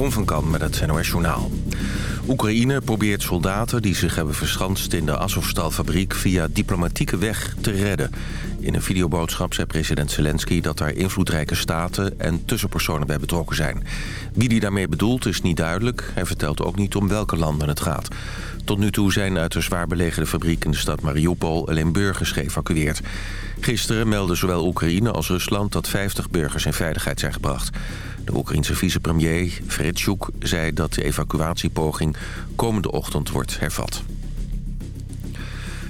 Jeroen van Kan met het NOS Journaal. Oekraïne probeert soldaten die zich hebben verschanst in de Azovstal-fabriek... via diplomatieke weg te redden. In een videoboodschap zei president Zelensky dat daar invloedrijke staten... en tussenpersonen bij betrokken zijn. Wie die daarmee bedoelt is niet duidelijk. Hij vertelt ook niet om welke landen het gaat. Tot nu toe zijn uit de zwaar belegerde fabriek in de stad Mariupol... alleen burgers geëvacueerd. Gisteren meldden zowel Oekraïne als Rusland dat 50 burgers in veiligheid zijn gebracht. De Oekraïense vicepremier Fredchuk zei dat de evacuatiepoging komende ochtend wordt hervat.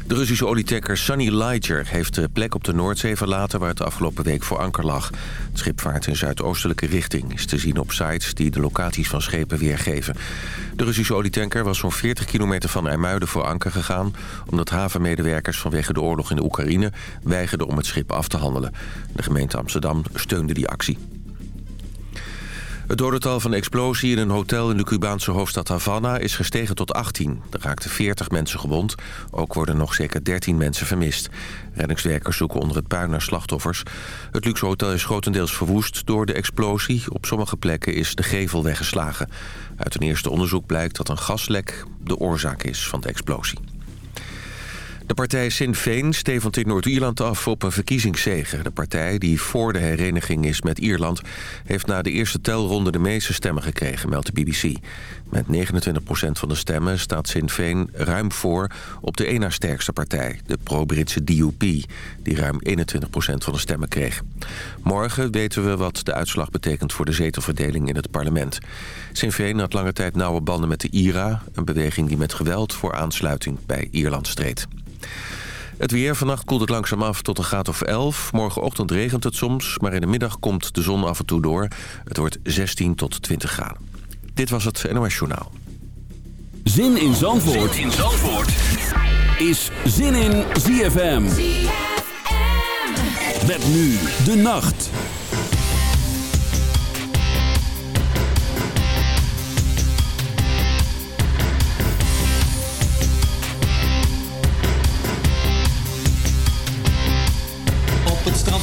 De Russische olietanker Sunny Liger heeft de plek op de Noordzee verlaten... waar het afgelopen week voor anker lag. Het schip vaart in zuidoostelijke richting. Is te zien op sites die de locaties van schepen weergeven. De Russische olietanker was zo'n 40 kilometer van IJmuiden voor anker gegaan... omdat havenmedewerkers vanwege de oorlog in de Oekraïne... weigerden om het schip af te handelen. De gemeente Amsterdam steunde die actie. Het dodental van de explosie in een hotel in de Cubaanse hoofdstad Havana is gestegen tot 18. Er raakten 40 mensen gewond. Ook worden nog zeker 13 mensen vermist. Reddingswerkers zoeken onder het puin naar slachtoffers. Het luxe hotel is grotendeels verwoest door de explosie. Op sommige plekken is de gevel weggeslagen. Uit een eerste onderzoek blijkt dat een gaslek de oorzaak is van de explosie. De partij Sinn Féin stevend in Noord-Ierland af op een verkiezingszege. De partij, die voor de hereniging is met Ierland... heeft na de eerste telronde de meeste stemmen gekregen, meldt de BBC. Met 29% van de stemmen staat Sinn Féin ruim voor... op de ena sterkste partij, de pro-Britse DUP... die ruim 21% van de stemmen kreeg. Morgen weten we wat de uitslag betekent voor de zetelverdeling in het parlement. Sinn Féin had lange tijd nauwe banden met de IRA... een beweging die met geweld voor aansluiting bij Ierland streed. Het weer. Vannacht koelt het langzaam af tot een graad of 11. Morgenochtend regent het soms, maar in de middag komt de zon af en toe door. Het wordt 16 tot 20 graden. Dit was het NOS Journaal. Zin in Zandvoort, zin in Zandvoort. is Zin in ZFM. ZFM. Met nu de nacht.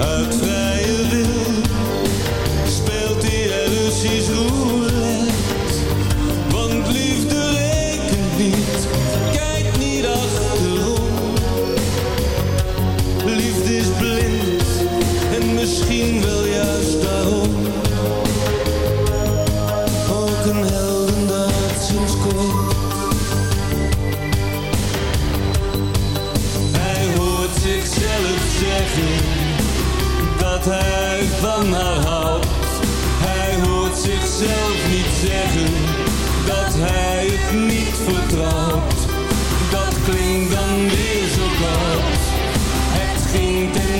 uit vrije wil speelt er Russisch roulette. Want liefde rekent niet, kijk niet achterom. Liefde is blind en misschien wel juist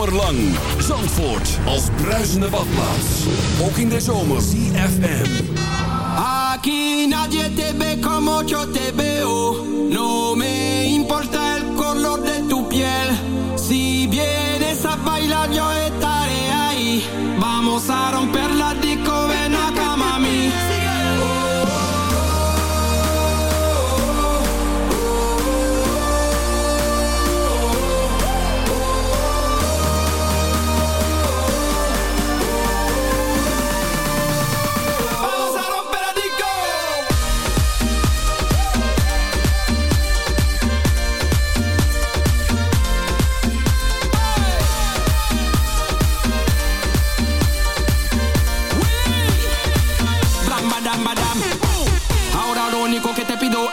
zomerlang. Zandvoort als bruisende badplaats. Ook in de zomer. CFM. Aquí nadie te ve como yo te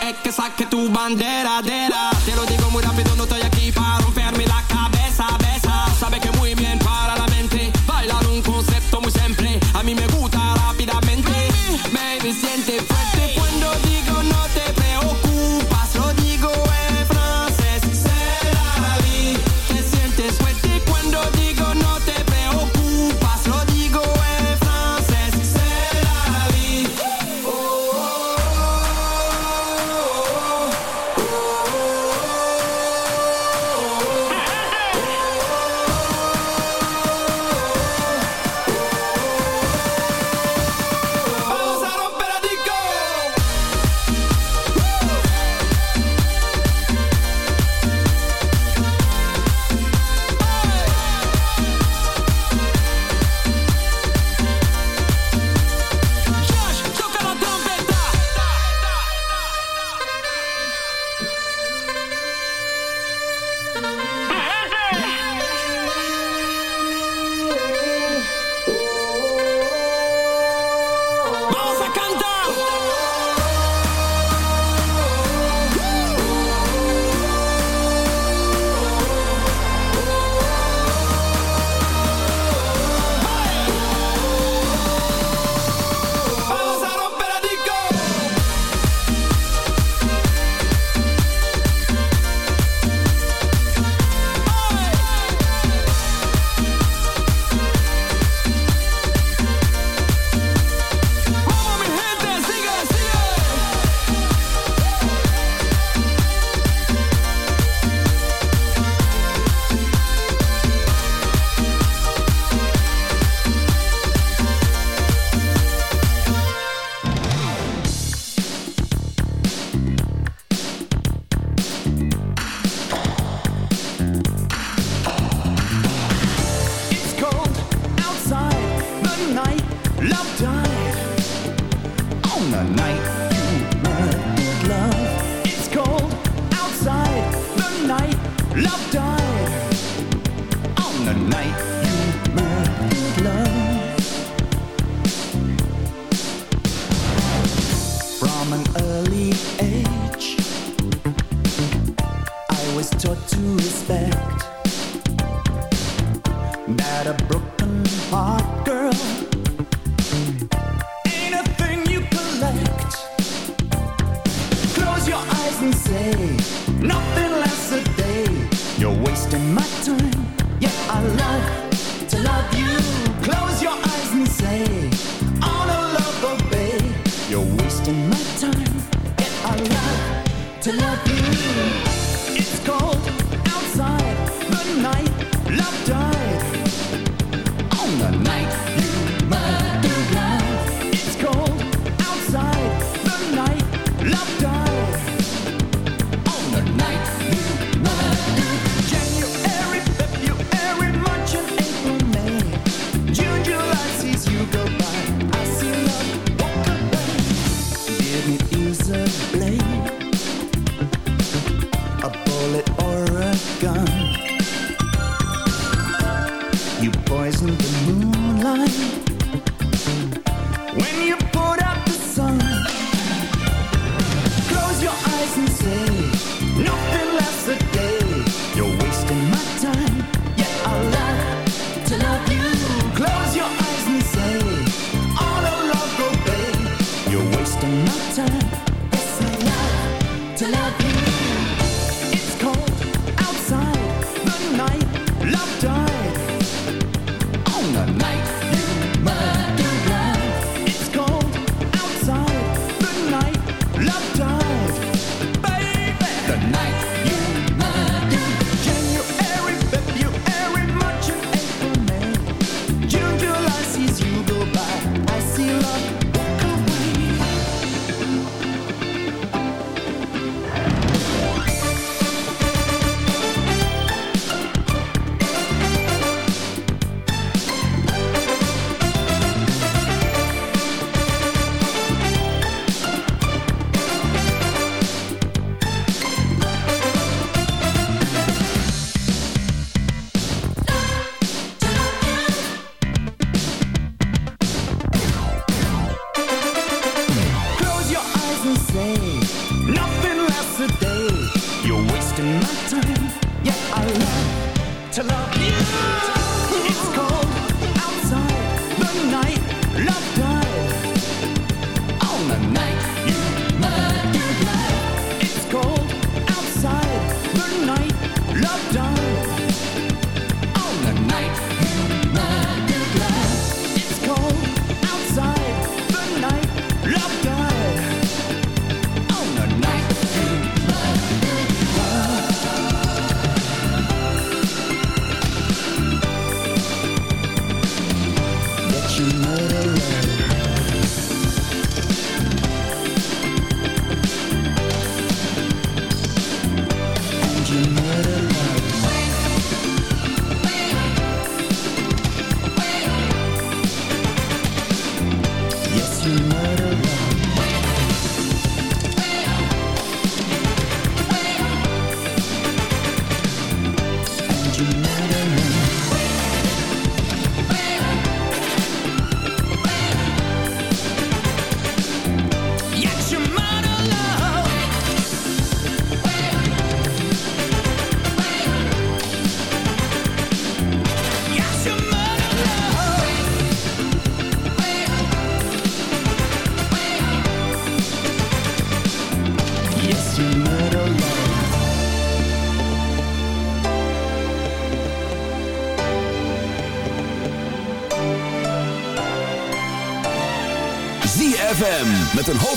es que saque tu bandera, dera. Te lo digo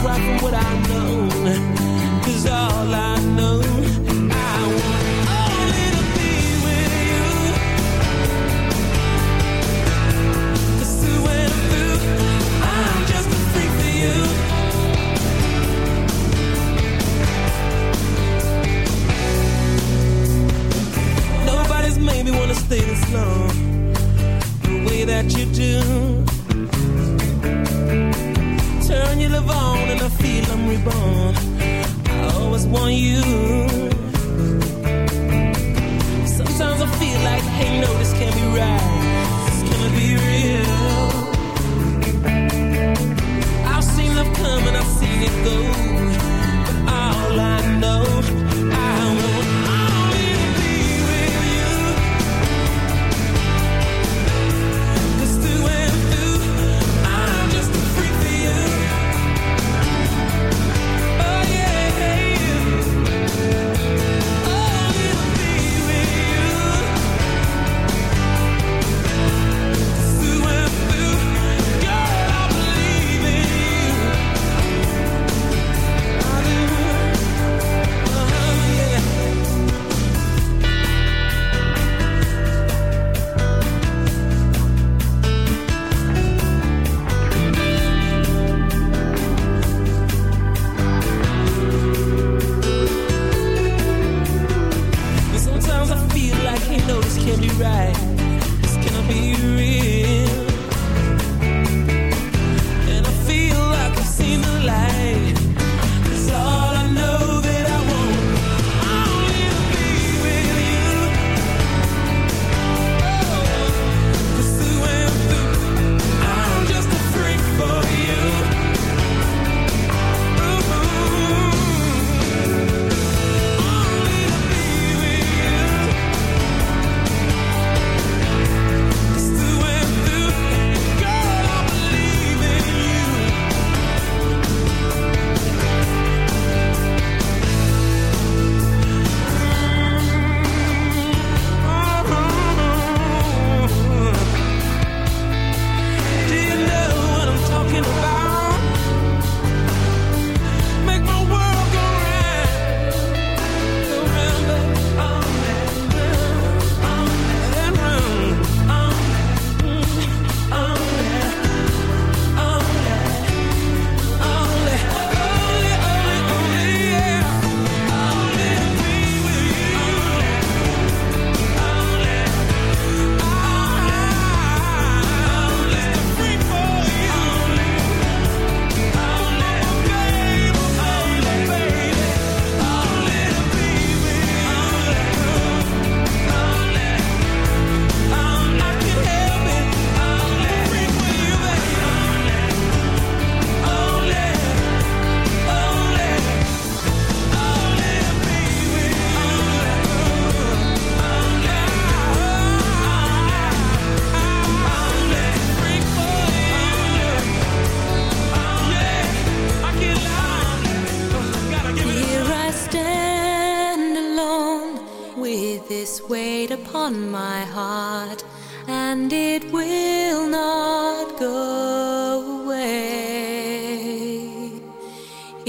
cry all what I know. Cause all I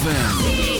ZFM.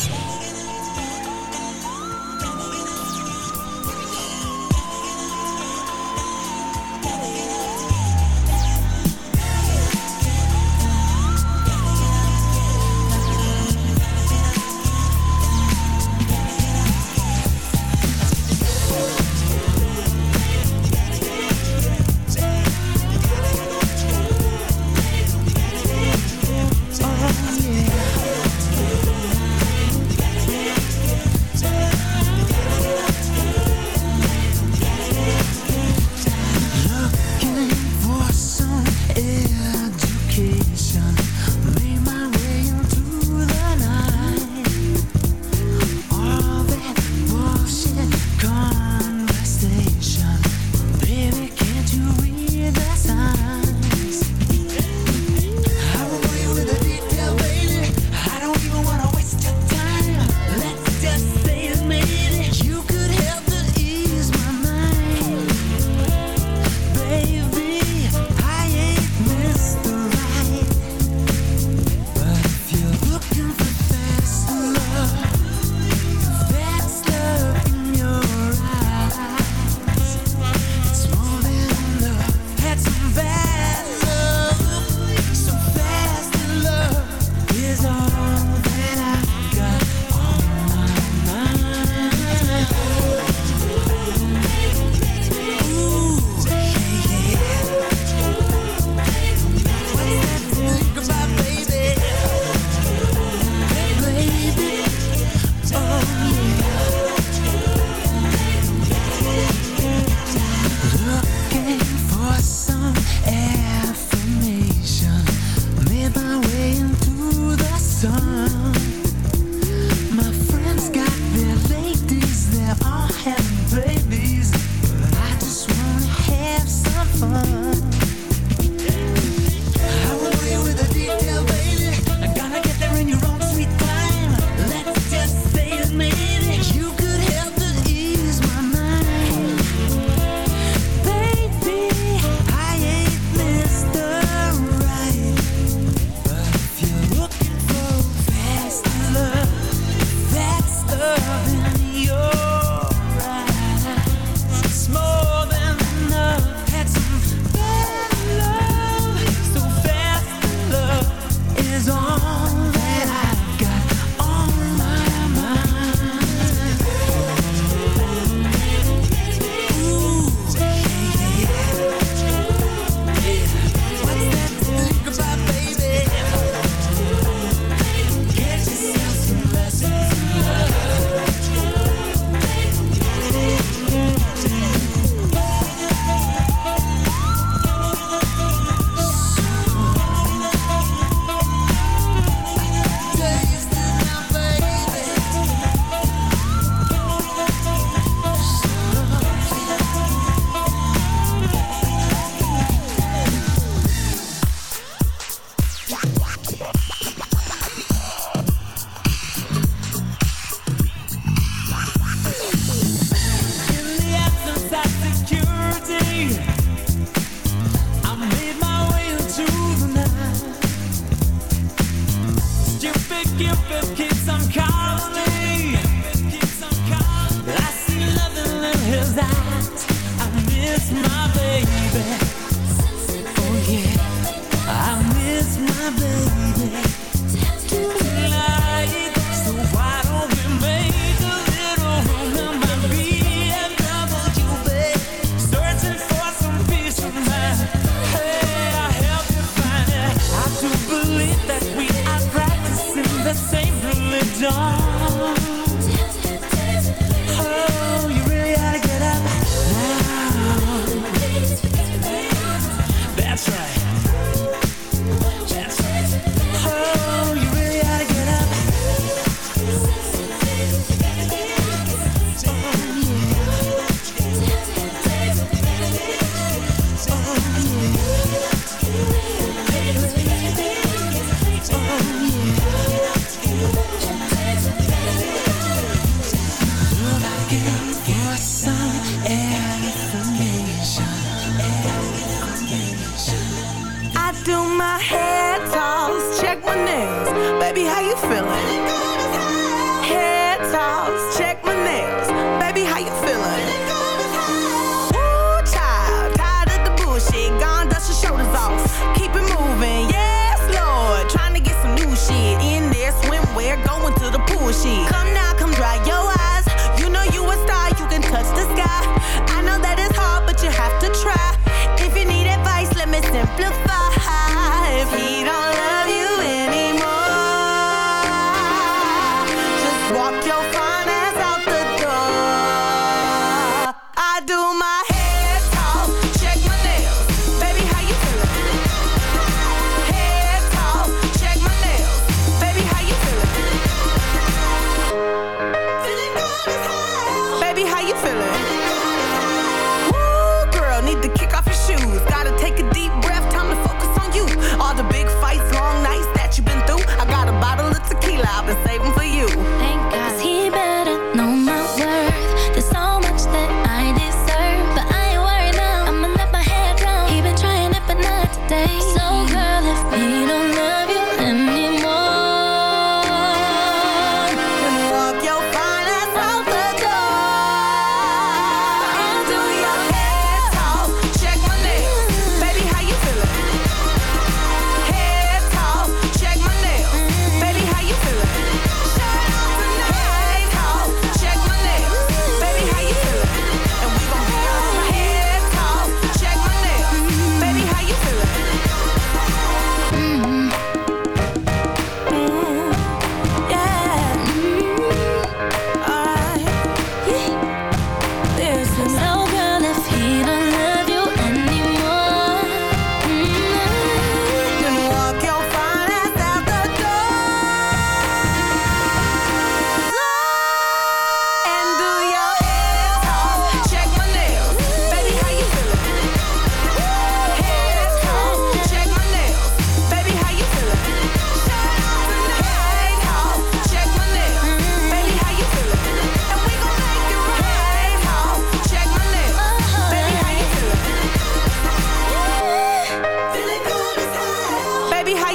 give it kids some kind.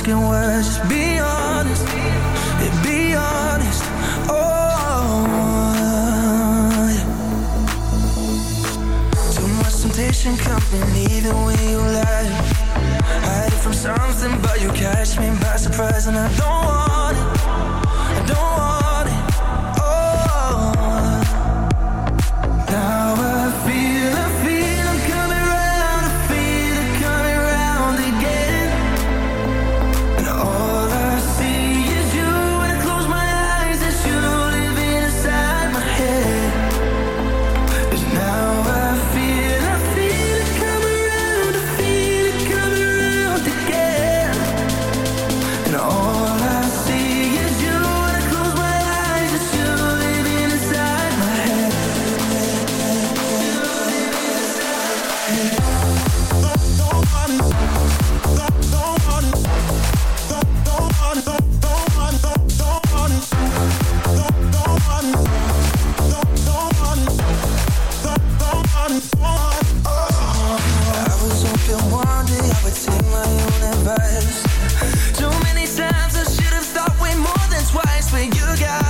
Asking why. Just be never got